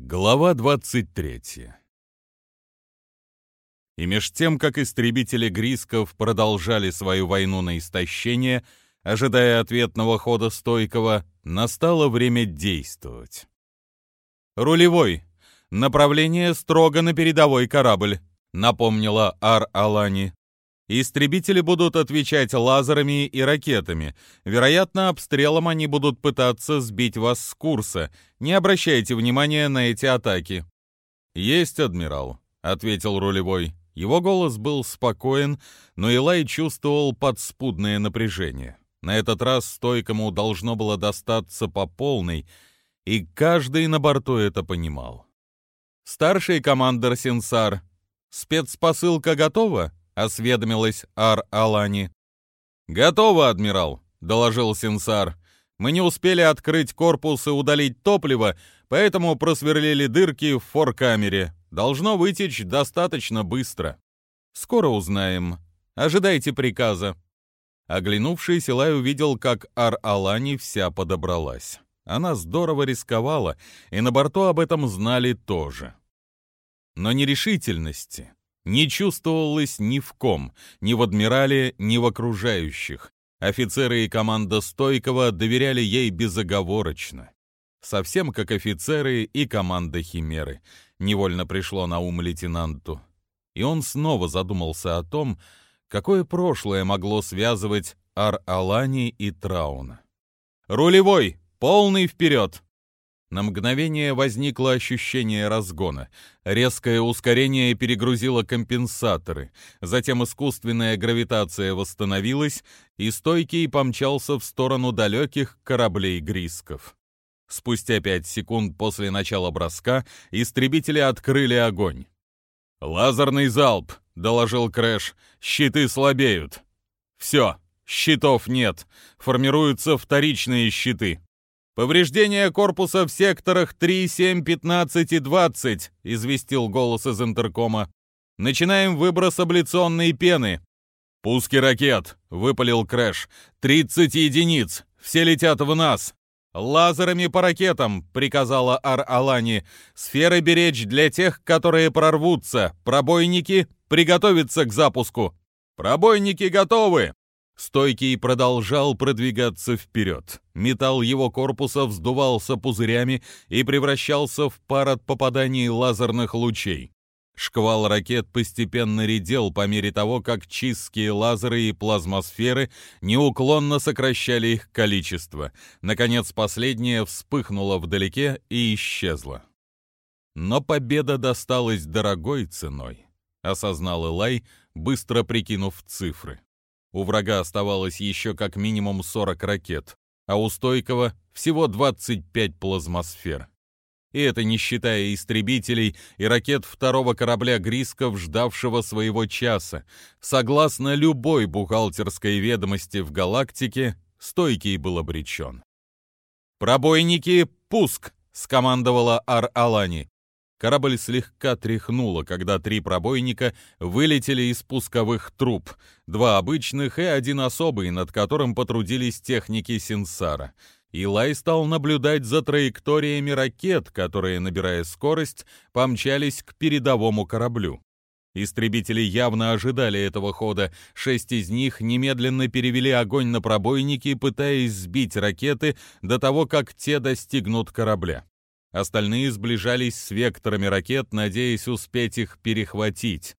Глава 23 И меж тем, как истребители Грисков продолжали свою войну на истощение, ожидая ответного хода стойкого, настало время действовать. «Рулевой! Направление строго на передовой корабль», — напомнила Ар-Алани. Истребители будут отвечать лазерами и ракетами. Вероятно, обстрелом они будут пытаться сбить вас с курса. Не обращайте внимания на эти атаки. Есть, адмирал, ответил рулевой. Его голос был спокоен, но Илай чувствовал подспудное напряжение. На этот раз стойкому должно было достаться по полной, и каждый на борту это понимал. Старший командир Синсар, спецпосылка готова? Осведомилась Ар-Алани. «Готово, адмирал», — доложил Синсар. «Мы не успели открыть корпус и удалить топливо, поэтому просверлили дырки в форкамере. Должно вытечь достаточно быстро. Скоро узнаем. Ожидайте приказа». Оглянувшись, Илай увидел, как Ар-Алани вся подобралась. Она здорово рисковала, и на борту об этом знали тоже. Но нерешительности, не чувствовалось ни в ком, ни в адмирале, ни в окружающих. Офицеры и команда Стойкова доверяли ей безоговорочно. Совсем как офицеры и команда Химеры, невольно пришло на ум лейтенанту. И он снова задумался о том, какое прошлое могло связывать Ар-Алани и Трауна. «Рулевой! Полный вперед!» На мгновение возникло ощущение разгона. Резкое ускорение перегрузило компенсаторы. Затем искусственная гравитация восстановилась, и «Стойкий» помчался в сторону далеких кораблей Грисков. Спустя пять секунд после начала броска истребители открыли огонь. «Лазерный залп!» — доложил Крэш. «Щиты слабеют!» «Все, щитов нет. Формируются вторичные щиты». «Повреждение корпуса в секторах 3, 7, 15 и 20», — известил голос из интеркома. «Начинаем выброс абляционной пены». «Пуски ракет», — выпалил Крэш. «30 единиц. Все летят в нас». «Лазерами по ракетам», — приказала Ар-Алани. «Сферы беречь для тех, которые прорвутся. Пробойники приготовиться к запуску». «Пробойники готовы!» Стойкий продолжал продвигаться вперед. Металл его корпуса вздувался пузырями и превращался в пар от попаданий лазерных лучей. Шквал ракет постепенно редел по мере того, как чистские лазеры и плазмосферы неуклонно сокращали их количество. Наконец, последняя вспыхнула вдалеке и исчезла. Но победа досталась дорогой ценой, осознал Элай, быстро прикинув цифры. У врага оставалось еще как минимум 40 ракет, а у Стойкого всего 25 плазмосфер. И это не считая истребителей и ракет второго корабля Грисков, ждавшего своего часа. Согласно любой бухгалтерской ведомости в галактике, Стойкий был обречен. «Пробойники, пуск!» — скомандовала Ар-Алани. Корабль слегка тряхнуло, когда три пробойника вылетели из пусковых труб, два обычных и один особый, над которым потрудились техники Синсара. Илай стал наблюдать за траекториями ракет, которые, набирая скорость, помчались к передовому кораблю. Истребители явно ожидали этого хода. Шесть из них немедленно перевели огонь на пробойники, пытаясь сбить ракеты до того, как те достигнут корабля. Остальные сближались с векторами ракет, надеясь успеть их перехватить.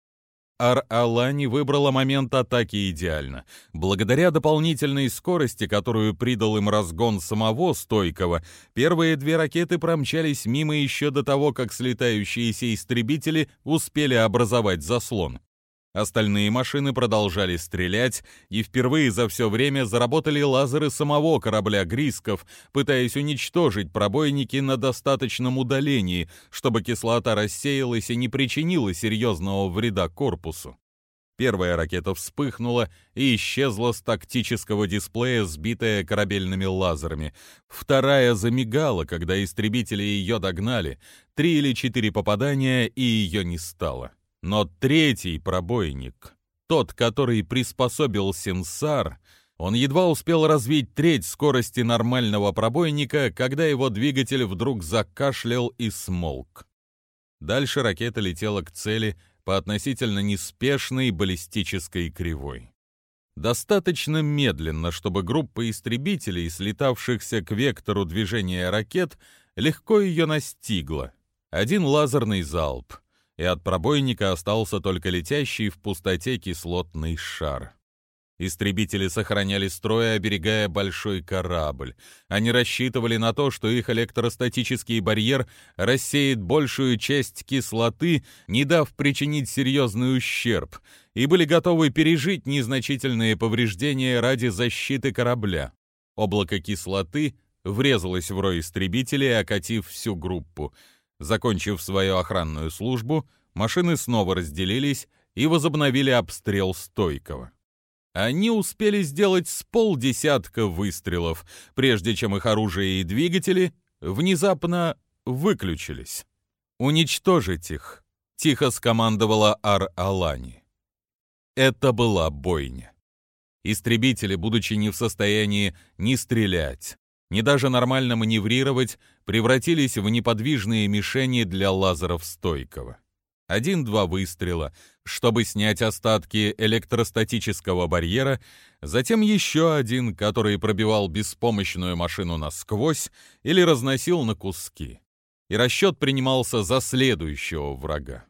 Ар-Алани выбрала момент атаки идеально. Благодаря дополнительной скорости, которую придал им разгон самого стойкого, первые две ракеты промчались мимо еще до того, как слетающиеся истребители успели образовать заслон. Остальные машины продолжали стрелять, и впервые за все время заработали лазеры самого корабля Грисков, пытаясь уничтожить пробойники на достаточном удалении, чтобы кислота рассеялась и не причинила серьезного вреда корпусу. Первая ракета вспыхнула и исчезла с тактического дисплея, сбитая корабельными лазерами. Вторая замигала, когда истребители ее догнали. Три или четыре попадания, и ее не стало. Но третий пробойник, тот, который приспособил Сенсар, Он едва успел развить треть скорости нормального пробойника, когда его двигатель вдруг закашлял и смолк. Дальше ракета летела к цели по относительно неспешной баллистической кривой. Достаточно медленно, чтобы группа истребителей, слетавшихся к вектору движения ракет, легко ее настигла. Один лазерный залп, и от пробойника остался только летящий в пустоте кислотный шар. Истребители сохраняли строй, оберегая большой корабль. Они рассчитывали на то, что их электростатический барьер рассеет большую часть кислоты, не дав причинить серьезный ущерб, и были готовы пережить незначительные повреждения ради защиты корабля. Облако кислоты врезалось в рой истребителей, окатив всю группу. Закончив свою охранную службу, машины снова разделились и возобновили обстрел стойкого. Они успели сделать с полдесятка выстрелов, прежде чем их оружие и двигатели внезапно выключились. «Уничтожить их!» — тихо скомандовала Ар-Алани. Это была бойня. Истребители, будучи не в состоянии ни стрелять, ни даже нормально маневрировать, превратились в неподвижные мишени для лазеров стойкого. Один-два выстрела, чтобы снять остатки электростатического барьера, затем еще один, который пробивал беспомощную машину насквозь или разносил на куски. И расчет принимался за следующего врага.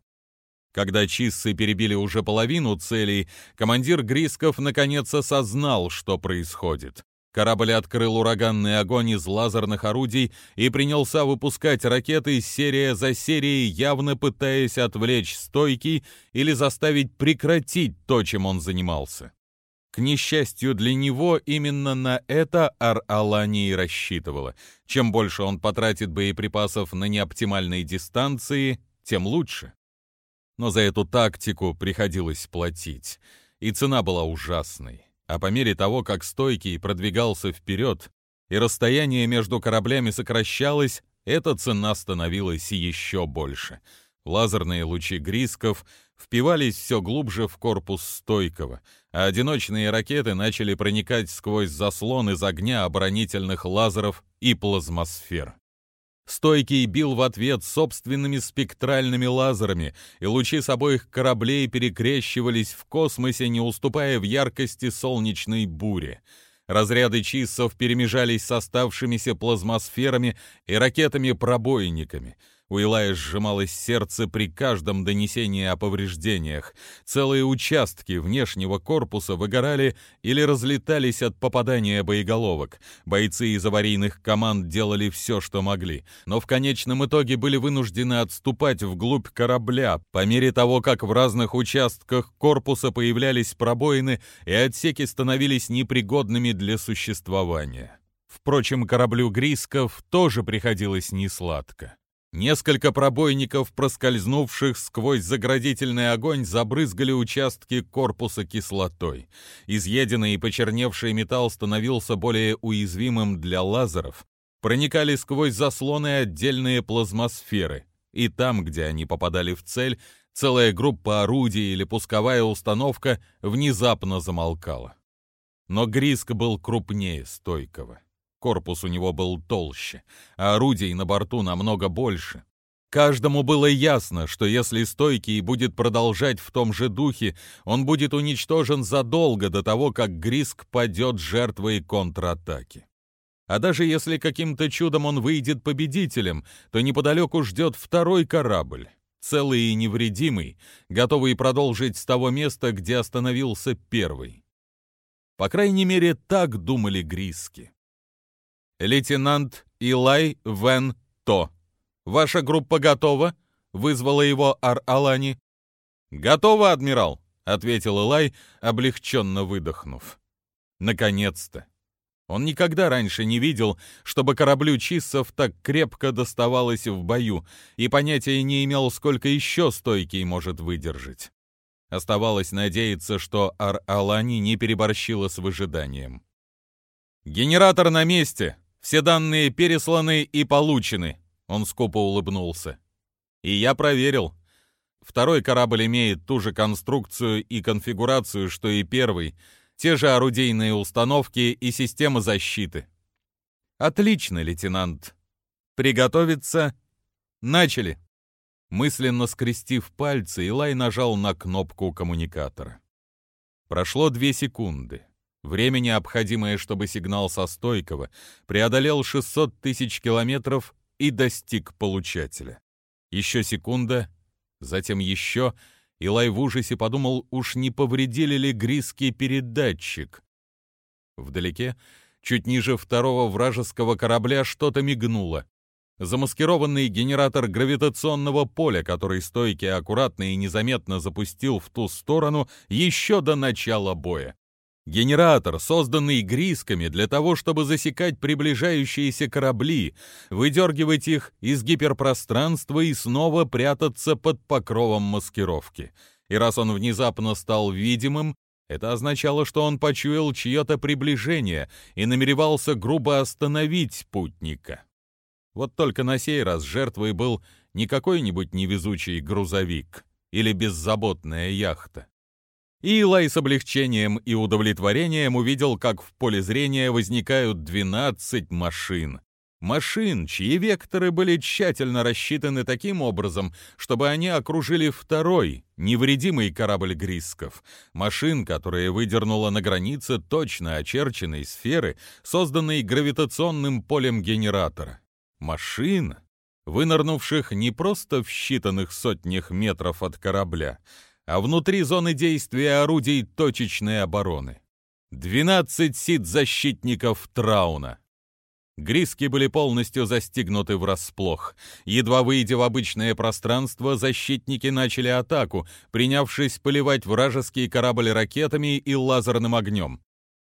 Когда чиссы перебили уже половину целей, командир Грисков наконец осознал, что происходит. Корабль открыл ураганный огонь из лазерных орудий и принялся выпускать ракеты серия за серией, явно пытаясь отвлечь стойки или заставить прекратить то, чем он занимался. К несчастью для него, именно на это Ар-Алани и рассчитывала. Чем больше он потратит боеприпасов на неоптимальной дистанции, тем лучше. Но за эту тактику приходилось платить, и цена была ужасной а по мере того, как стойкий продвигался вперед и расстояние между кораблями сокращалось, эта цена становилась еще больше. Лазерные лучи Грисков впивались все глубже в корпус стойкого, а одиночные ракеты начали проникать сквозь заслон из огня оборонительных лазеров и плазмосфер. Стойкий бил в ответ собственными спектральными лазерами, и лучи с обоих кораблей перекрещивались в космосе, не уступая в яркости солнечной бури. Разряды чиссов перемежались с оставшимися плазмосферами и ракетами-пробойниками — у Илая сжималось сердце при каждом донесении о повреждениях. Целые участки внешнего корпуса выгорали или разлетались от попадания боеголовок. Бойцы из аварийных команд делали все, что могли, но в конечном итоге были вынуждены отступать вглубь корабля по мере того, как в разных участках корпуса появлялись пробоины и отсеки становились непригодными для существования. Впрочем, кораблю Грисков тоже приходилось несладко. Несколько пробойников, проскользнувших сквозь заградительный огонь, забрызгали участки корпуса кислотой. Изъеденный и почерневший металл становился более уязвимым для лазеров. Проникали сквозь заслоны отдельные плазмосферы. И там, где они попадали в цель, целая группа орудий или пусковая установка внезапно замолкала. Но Гриск был крупнее стойкого. Корпус у него был толще, а орудий на борту намного больше. Каждому было ясно, что если стойкий будет продолжать в том же духе, он будет уничтожен задолго до того, как Гриск падет жертвой контратаки. А даже если каким-то чудом он выйдет победителем, то неподалеку ждет второй корабль, целый и невредимый, готовый продолжить с того места, где остановился первый. По крайней мере, так думали Гриски лейтенант Илай Вен То. Ваша группа готова?» — вызвала его Ар-Алани. «Готово, адмирал», — ответил Илай, облегченно выдохнув. «Наконец-то!» Он никогда раньше не видел, чтобы кораблю Чиссов так крепко доставалось в бою, и понятия не имел, сколько еще стойкий может выдержать. Оставалось надеяться, что Ар-Алани не переборщила с выжиданием. «Генератор на месте!» Все данные пересланы и получены», — он скупо улыбнулся. «И я проверил. Второй корабль имеет ту же конструкцию и конфигурацию, что и первый. те же орудийные установки и система защиты. Отлично, лейтенант. Приготовиться. Начали. Мысленно скрестив пальцы, Илай нажал на кнопку коммуникатора. Прошло две секунды. Время, необходимое, чтобы сигнал со стойкого преодолел 600 тысяч километров и достиг получателя. Еще секунда, затем еще, и Лай в ужасе подумал, уж не повредили ли гризкий передатчик. Вдалеке, чуть ниже второго вражеского корабля, что-то мигнуло. Замаскированный генератор гравитационного поля, который стойки аккуратно и незаметно запустил в ту сторону еще до начала боя. Генератор, созданный грисками для того, чтобы засекать приближающиеся корабли, выдергивать их из гиперпространства и снова прятаться под покровом маскировки. И раз он внезапно стал видимым, это означало, что он почуял чье-то приближение и намеревался грубо остановить путника. Вот только на сей раз жертвой был не какой-нибудь невезучий грузовик или беззаботная яхта. И Илай с облегчением и удовлетворением увидел, как в поле зрения возникают 12 машин. Машин, чьи векторы были тщательно рассчитаны таким образом, чтобы они окружили второй, невредимый корабль Грисков. Машин, которые выдернула на границе точно очерченной сферы, созданной гравитационным полем генератора. Машин, вынырнувших не просто в считанных сотнях метров от корабля, а внутри зоны действия орудий точечной обороны. 12 сит-защитников Трауна. Гриски были полностью застигнуты врасплох. Едва выйдя в обычное пространство, защитники начали атаку, принявшись поливать вражеский корабль ракетами и лазерным огнем.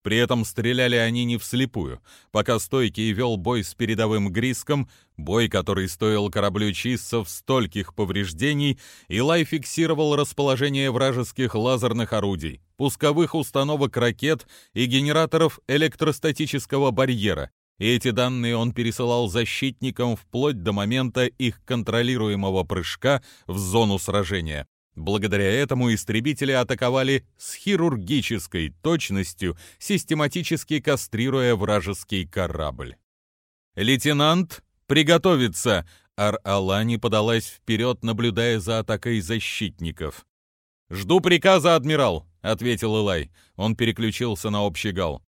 При этом стреляли они не вслепую. Пока Стойкий вел бой с передовым Гриском, бой, который стоил кораблю Чиссов стольких повреждений, Илай фиксировал расположение вражеских лазерных орудий, пусковых установок ракет и генераторов электростатического барьера, и эти данные он пересылал защитникам вплоть до момента их контролируемого прыжка в зону сражения. Благодаря этому истребители атаковали с хирургической точностью, систематически кастрируя вражеский корабль. «Лейтенант, приготовиться!» Ар-Алани подалась вперед, наблюдая за атакой защитников. «Жду приказа, адмирал», — ответил Илай. Он переключился на общий гал.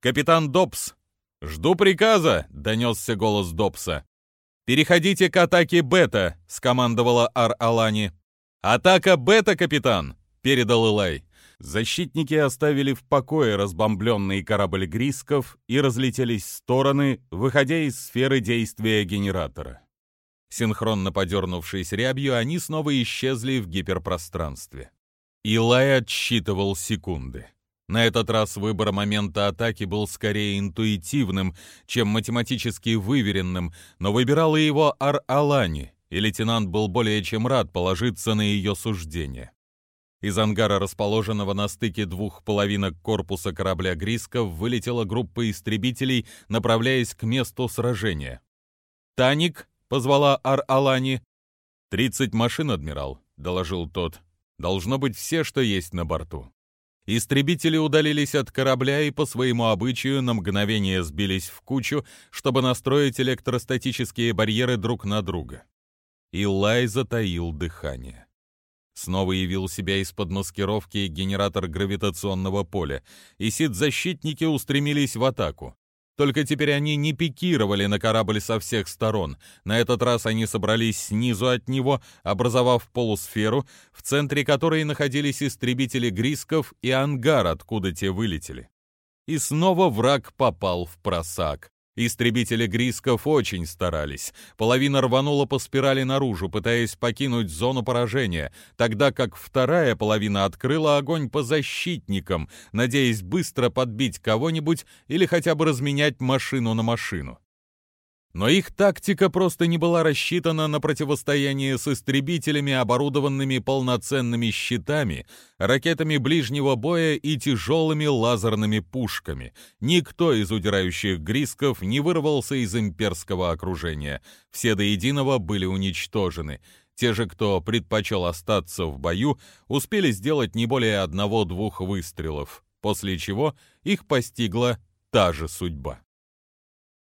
«Капитан Добс!» «Жду приказа!» — донесся голос Добса. «Переходите к атаке Бета!» — скомандовала Ар-Алани. «Атака бета, капитан!» — передал Илай. Защитники оставили в покое разбомбленный корабль Грисков и разлетелись в стороны, выходя из сферы действия генератора. Синхронно подернувшись рябью, они снова исчезли в гиперпространстве. Илай отсчитывал секунды. На этот раз выбор момента атаки был скорее интуитивным, чем математически выверенным, но выбирала его Ар-Алани, и лейтенант был более чем рад положиться на ее суждение. Из ангара, расположенного на стыке двух половинок корпуса корабля Грисков, вылетела группа истребителей, направляясь к месту сражения. «Таник!» — позвала Ар-Алани. «Тридцать машин, адмирал», — доложил тот. «Должно быть все, что есть на борту». Истребители удалились от корабля и по своему обычаю на мгновение сбились в кучу, чтобы настроить электростатические барьеры друг на друга. Илай затаил дыхание. Снова явил себя из-под маскировки генератор гравитационного поля, и сит-защитники устремились в атаку. Только теперь они не пикировали на корабль со всех сторон. На этот раз они собрались снизу от него, образовав полусферу, в центре которой находились истребители Грисков и ангар, откуда те вылетели. И снова враг попал в просак. Истребители Грисков очень старались. Половина рванула по спирали наружу, пытаясь покинуть зону поражения, тогда как вторая половина открыла огонь по защитникам, надеясь быстро подбить кого-нибудь или хотя бы разменять машину на машину. Но их тактика просто не была рассчитана на противостояние с истребителями, оборудованными полноценными щитами, ракетами ближнего боя и тяжелыми лазерными пушками. Никто из удирающих грисков не вырвался из имперского окружения. Все до единого были уничтожены. Те же, кто предпочел остаться в бою, успели сделать не более одного-двух выстрелов. после чего их постигла та же судьба.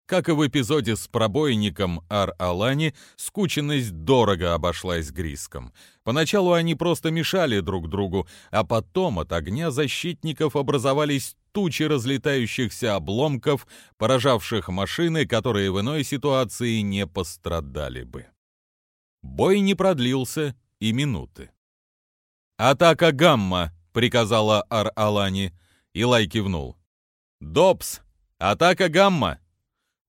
Как и в эпизоде с пробойником Ар-Алани, скученность дорого обошлась Гриском. Поначалу они просто мешали друг другу, а потом от огня защитников образовались тучи разлетающихся обломков, поражавших машины, которые в иной ситуации не пострадали бы. Бой не продлился и минуты. «Атака Гамма!» — приказала Ар-Алани. Илай кивнул. «Добс! Атака Гамма!»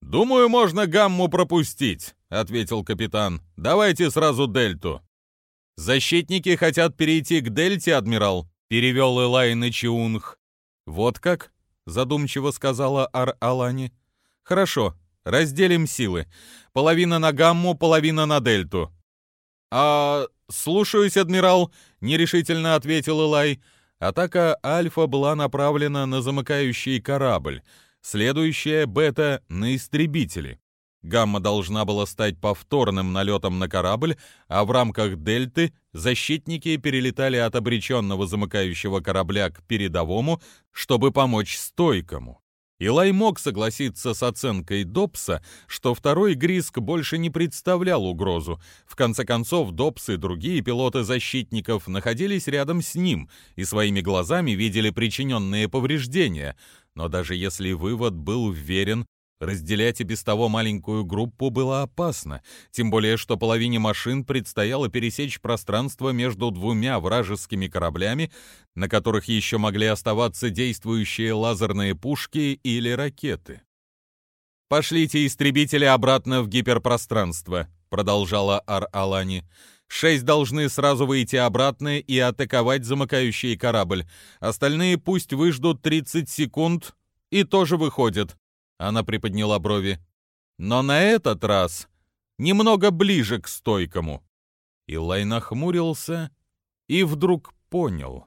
«Думаю, можно гамму пропустить», — ответил капитан. «Давайте сразу дельту». «Защитники хотят перейти к дельте, адмирал», — перевел на Чиунг. «Вот как?» — задумчиво сказала Ар-Алани. «Хорошо, разделим силы. Половина на гамму, половина на дельту». «А... слушаюсь, адмирал», — нерешительно ответил Элай. Атака Альфа была направлена на замыкающий корабль — Следующая бета на истребители. Гамма должна была стать повторным налетом на корабль, а в рамках дельты защитники перелетали от обреченного замыкающего корабля к передовому, чтобы помочь стойкому. Илай мог согласиться с оценкой Добса, что второй Гриск больше не представлял угрозу. В конце концов, Добс и другие пилоты защитников находились рядом с ним и своими глазами видели причиненные повреждения. Но даже если вывод был верен, разделять и без того маленькую группу было опасно, тем более что половине машин предстояло пересечь пространство между двумя вражескими кораблями, на которых еще могли оставаться действующие лазерные пушки или ракеты. «Пошлите истребители обратно в гиперпространство», — продолжала Ар-Алани. Шесть должны сразу выйти обратно и атаковать замыкающий корабль. Остальные пусть выждут 30 секунд и тоже выходят. Она приподняла брови. Но на этот раз немного ближе к стойкому. Илай нахмурился и вдруг понял.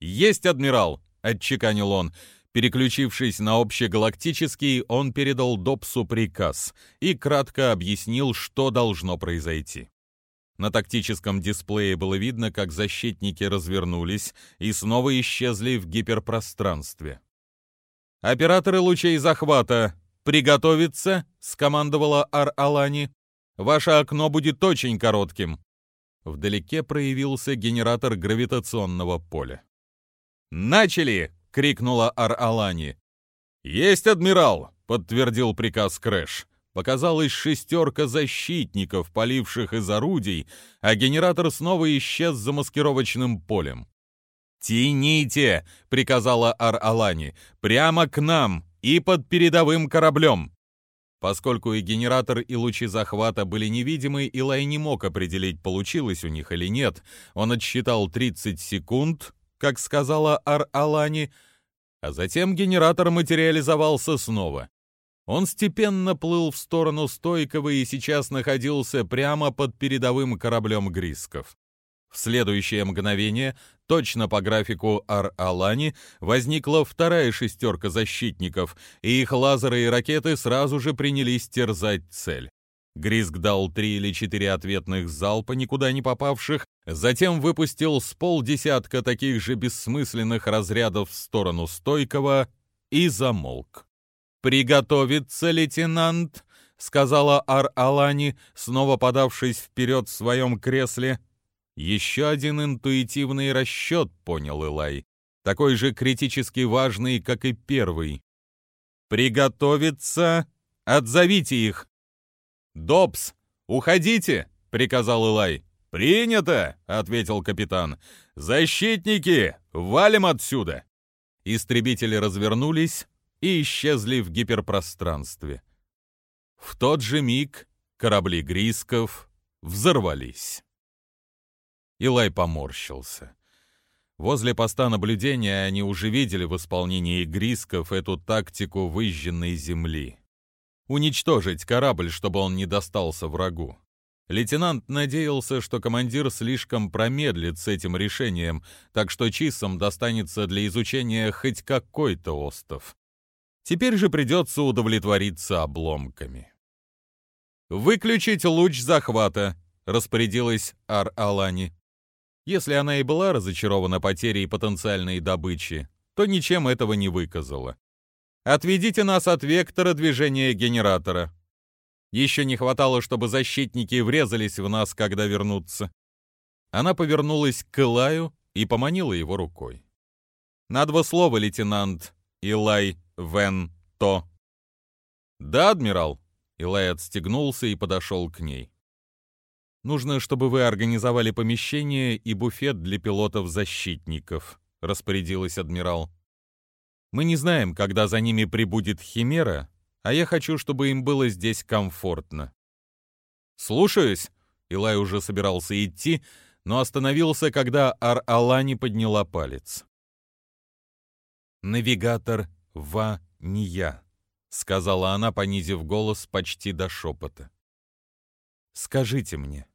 «Есть, адмирал!» — отчеканил он. Переключившись на общегалактический, он передал Добсу приказ и кратко объяснил, что должно произойти. На тактическом дисплее было видно, как защитники развернулись и снова исчезли в гиперпространстве. «Операторы лучей захвата, приготовиться!» — скомандовала Ар-Алани. «Ваше окно будет очень коротким». Вдалеке проявился генератор гравитационного поля. «Начали!» — крикнула Ар-Алани. «Есть, адмирал!» — подтвердил приказ Крэш показалась шестерка защитников, паливших из орудий, а генератор снова исчез за маскировочным полем. «Тяните!» — приказала Ар-Алани. «Прямо к нам и под передовым кораблем!» Поскольку и генератор, и лучи захвата были невидимы, Илай не мог определить, получилось у них или нет. Он отсчитал 30 секунд, как сказала Ар-Алани, а затем генератор материализовался снова. Он степенно плыл в сторону Стойкова и сейчас находился прямо под передовым кораблем Грисков. В следующее мгновение, точно по графику Ар-Алани, возникла вторая шестерка защитников, и их лазеры и ракеты сразу же принялись терзать цель. Гриск дал три или четыре ответных залпа, никуда не попавших, затем выпустил с полдесятка таких же бессмысленных разрядов в сторону Стойкова и замолк. «Приготовиться, лейтенант!» — сказала Ар-Алани, снова подавшись вперед в своем кресле. Еще один интуитивный расчет, понял Илай, такой же критически важный, как и первый. «Приготовиться! Отзовите их!» «Добс, уходите!» — приказал Илай. «Принято!» — ответил капитан. «Защитники, валим отсюда!» Истребители развернулись, и исчезли в гиперпространстве. В тот же миг корабли Грисков взорвались. Илай поморщился. Возле поста наблюдения они уже видели в исполнении Грисков эту тактику выжженной земли. Уничтожить корабль, чтобы он не достался врагу. Лейтенант надеялся, что командир слишком промедлит с этим решением, так что Чисам достанется для изучения хоть какой-то остов. Теперь же придется удовлетвориться обломками. «Выключить луч захвата», — распорядилась Ар-Алани. Если она и была разочарована потерей потенциальной добычи, то ничем этого не выказала. Отведите нас от вектора движения генератора. Еще не хватало, чтобы защитники врезались в нас, когда вернутся. Она повернулась к Илаю и поманила его рукой. «На два слова, лейтенант Илай Вен То». «Да, адмирал?» Илай отстегнулся и подошел к ней. «Нужно, чтобы вы организовали помещение и буфет для пилотов-защитников», — распорядилась адмирал. «Мы не знаем, когда за ними прибудет Химера, а я хочу, чтобы им было здесь комфортно». «Слушаюсь», — Илай уже собирался идти, но остановился, когда Ар-Алани подняла палец. «Навигатор Ва не я», — сказала она, понизив голос почти до шепота. «Скажите мне,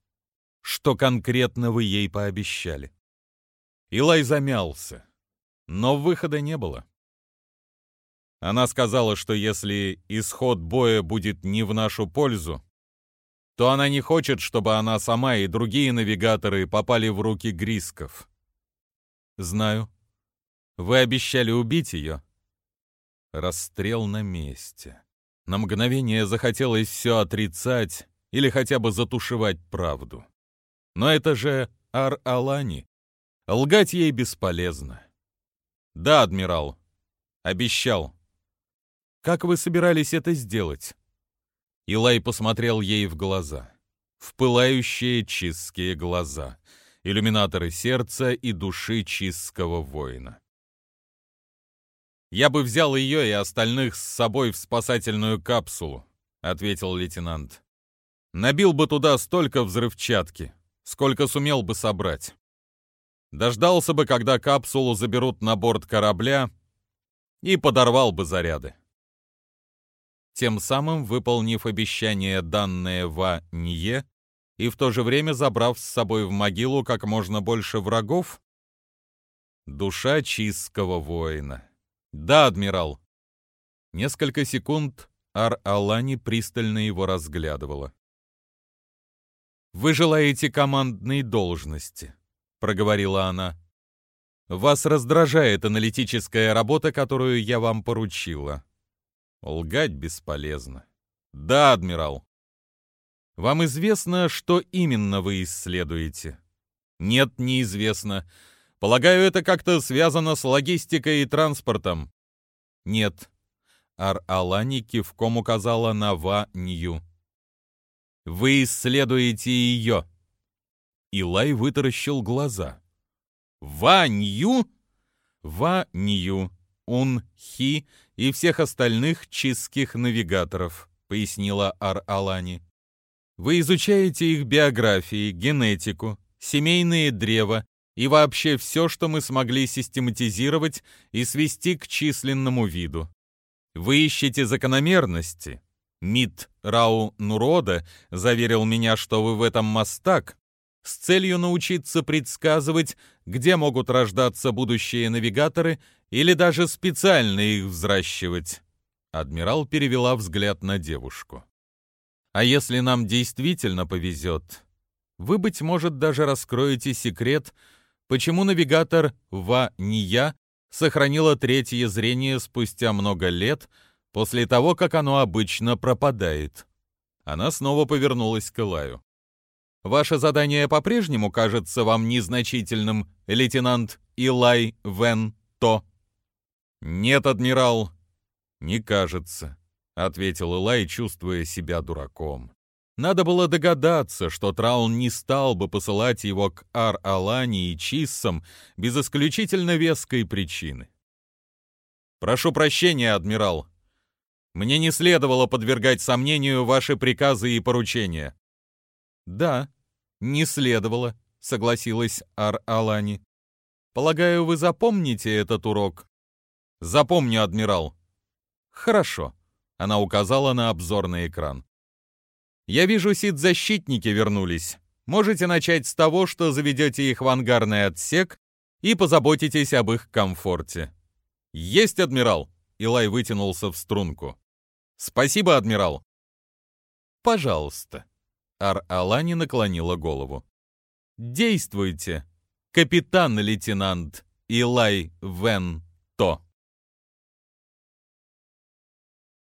что конкретно вы ей пообещали?» Илай замялся, но выхода не было. Она сказала, что если исход боя будет не в нашу пользу, то она не хочет, чтобы она сама и другие навигаторы попали в руки Грисков. Знаю. Вы обещали убить ее. Расстрел на месте. На мгновение захотелось все отрицать или хотя бы затушевать правду. Но это же Ар-Алани. Лгать ей бесполезно. Да, адмирал. Обещал. Как вы собирались это сделать? Илай посмотрел ей в глаза. В пылающие чистские глаза. Иллюминаторы сердца и души чистского воина. «Я бы взял ее и остальных с собой в спасательную капсулу», — ответил лейтенант. «Набил бы туда столько взрывчатки, сколько сумел бы собрать. Дождался бы, когда капсулу заберут на борт корабля, и подорвал бы заряды тем самым выполнив обещание, данное Ва Ние, и в то же время забрав с собой в могилу как можно больше врагов? Душа чистского воина. Да, адмирал. Несколько секунд Ар-Алани пристально его разглядывала. «Вы желаете командной должности», — проговорила она. «Вас раздражает аналитическая работа, которую я вам поручила. Лгать бесполезно. Да, адмирал. Вам известно, что именно вы исследуете? Нет, неизвестно. Полагаю, это как-то связано с логистикой и транспортом. Нет. Ар-Алани кивком указала на Ва-Нью. Вы исследуете ее. Илай вытаращил глаза. Ва-Нью? Ва-Нью. Ун-Хи и всех остальных чистских навигаторов», — пояснила Ар-Алани. «Вы изучаете их биографии, генетику, семейные древа и вообще все, что мы смогли систематизировать и свести к численному виду. Вы ищете закономерности. Мид Рау Нурода заверил меня, что вы в этом мастак, с целью научиться предсказывать, где могут рождаться будущие навигаторы или даже специально их взращивать. Адмирал перевела взгляд на девушку. А если нам действительно повезет, вы, быть может, даже раскроете секрет, почему навигатор Ва-Ния сохранила третье зрение спустя много лет после того, как оно обычно пропадает. Она снова повернулась к Илаю. Ваше задание по-прежнему кажется вам незначительным, лейтенант Илай Вен То. Нет, адмирал, не кажется, ответил Илай, чувствуя себя дураком. Надо было догадаться, что Траун не стал бы посылать его к Ар-Алани и Чиссам без исключительно веской причины. «Прошу прощения, адмирал. Мне не следовало подвергать сомнению ваши приказы и поручения. «Да, не следовало», — согласилась Ар-Алани. «Полагаю, вы запомните этот урок?» «Запомню, адмирал». «Хорошо», — она указала на обзорный экран. «Я вижу, сид-защитники вернулись. Можете начать с того, что заведете их в ангарный отсек и позаботитесь об их комфорте». «Есть, адмирал!» — Илай вытянулся в струнку. «Спасибо, адмирал!» «Пожалуйста!» Ар-Алани наклонила голову. «Действуйте, капитан-лейтенант Илай Вен то.